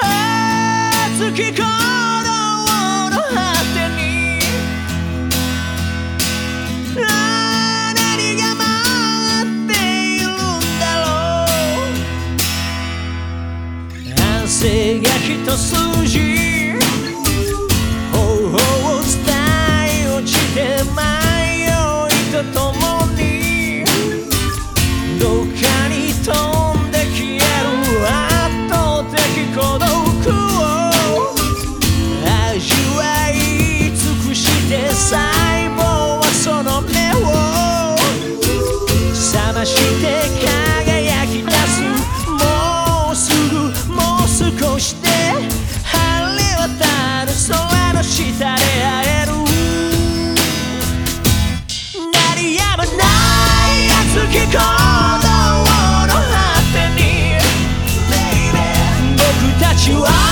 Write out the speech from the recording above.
熱き鼓動の果てに何が待っているんだろう。汗が一筋孤独を味わい尽くして細胞はその目を覚まして輝き出すもうすぐもう少しで晴れ渡る空の下で会える。鳴りやまない熱き鼓 you are.